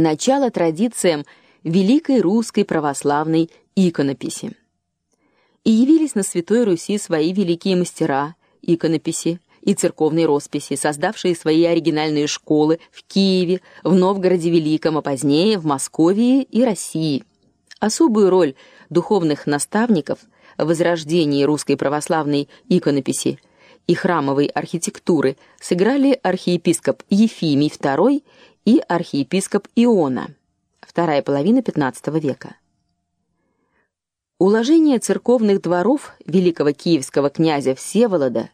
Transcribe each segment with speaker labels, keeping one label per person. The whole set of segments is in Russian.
Speaker 1: начало традициям великой русской православной иконописи. И явились на Святой Руси свои великие мастера иконописи и церковной росписи, создавшие свои оригинальные школы в Киеве, в Новгороде Великом, а позднее в Москве и России. Особую роль духовных наставников в возрождении русской православной иконописи и храмовой архитектуры сыграли архиепископ Ефимий II и архиепископ Иона, вторая половина XV века. Уложение церковных дворов великого киевского князя Всеволода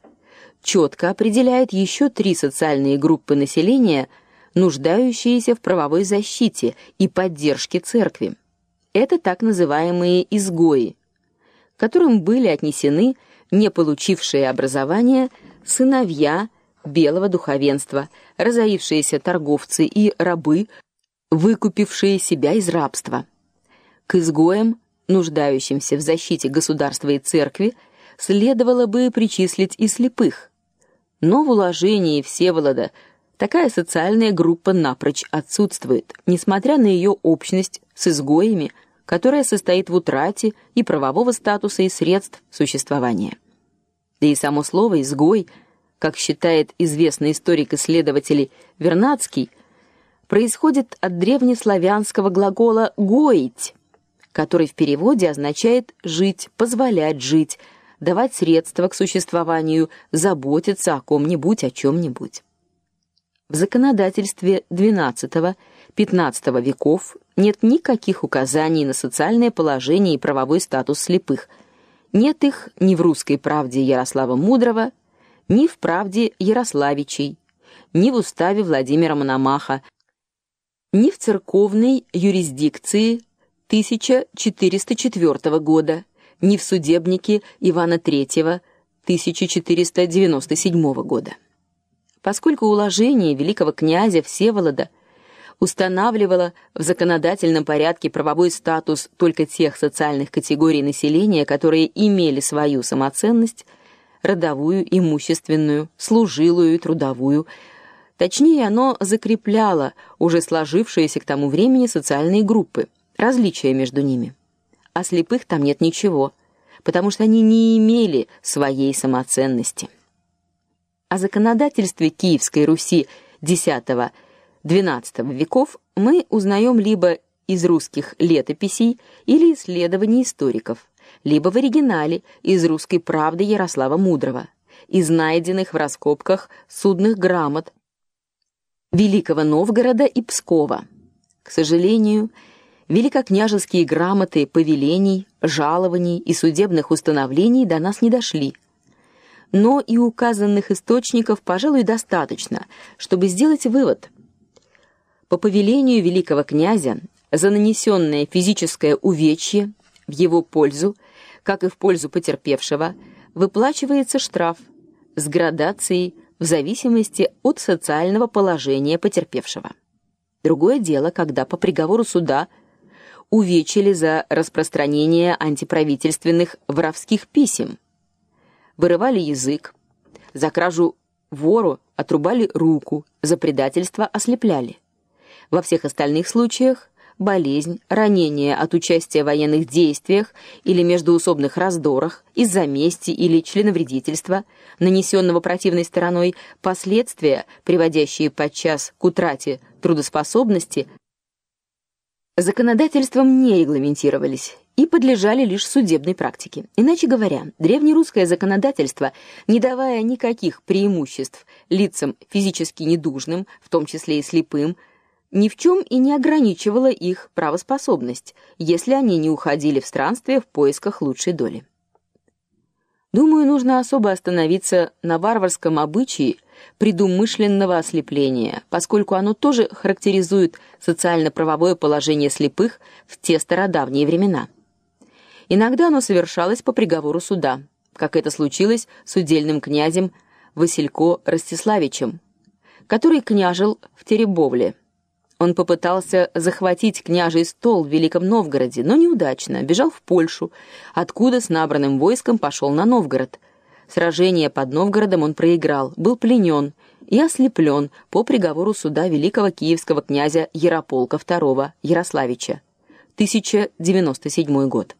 Speaker 1: четко определяет еще три социальные группы населения, нуждающиеся в правовой защите и поддержке церкви. Это так называемые изгои, которым были отнесены не получившие образование сыновья белого духовенства, разорившиеся торговцы и рабы, выкупившие себя из рабства. К изгоям нуждающимся в защите государства и церкви, следовало бы причислить и слепых. Но в уложении Всеволода такая социальная группа напрочь отсутствует, несмотря на ее общность с изгоями, которая состоит в утрате и правового статуса и средств существования. Да и само слово изгой, как считает известный историк-исследователь Вернадский, происходит от древнеславянского глагола гоить, который в переводе означает жить, позволять жить, давать средства к существованию, заботиться о ком-нибудь, о чем нибудь В законодательстве XII-XV веков нет никаких указаний на социальное положение и правовой статус слепых. Нет их ни в русской правде Ярослава Мудрого, ни в правде Ярославичей, ни в уставе Владимира Мономаха, ни в церковной юрисдикции 1404 года, ни в судебнике Ивана III 1497 года. Поскольку уложение великого князя Всеволода устанавливало в законодательном порядке правовой статус только тех социальных категорий населения, которые имели свою самоценность, родовую, имущественную, служилую и трудовую, точнее, оно закрепляло уже сложившиеся к тому времени социальные группы различия между ними. А слепых там нет ничего, потому что они не имели своей самоценности. О законодательстве Киевской Руси X-XII веков мы узнаем либо из русских летописей или исследований историков, либо в оригинале из русской правды Ярослава Мудрого, из найденных в раскопках судных грамот Великого Новгорода и Пскова. К сожалению, великокняжеские грамоты повелений, жалований и судебных установлений до нас не дошли. Но и указанных источников, пожалуй, достаточно, чтобы сделать вывод. По повелению великого князя за нанесенное физическое увечье в его пользу, как и в пользу потерпевшего, выплачивается штраф с градацией в зависимости от социального положения потерпевшего. Другое дело, когда по приговору суда – увечили за распространение антиправительственных воровских писем. Вырывали язык, за кражу вору отрубали руку, за предательство ослепляли. Во всех остальных случаях болезнь, ранение от участия в военных действиях или междоусобных раздорах, из-за мести или членовредительства, нанесенного противной стороной, последствия, приводящие подчас к утрате трудоспособности, законодательством не регламентировались и подлежали лишь судебной практике. Иначе говоря, древнерусское законодательство, не давая никаких преимуществ лицам физически недужным, в том числе и слепым, ни в чем и не ограничивало их правоспособность, если они не уходили в странствие в поисках лучшей доли. Думаю, нужно особо остановиться на варварском обычае предумышленного ослепления, поскольку оно тоже характеризует социально-правовое положение слепых в те стародавние времена. Иногда оно совершалось по приговору суда, как это случилось с удельным князем Василько Ростиславичем, который княжил в Теребовле. Он попытался захватить княжий стол в Великом Новгороде, но неудачно, бежал в Польшу, откуда с набранным войском пошел на Новгород. Сражение под Новгородом он проиграл, был пленен и ослеплен по приговору суда великого киевского князя Ярополка II Ярославича. 1097 год.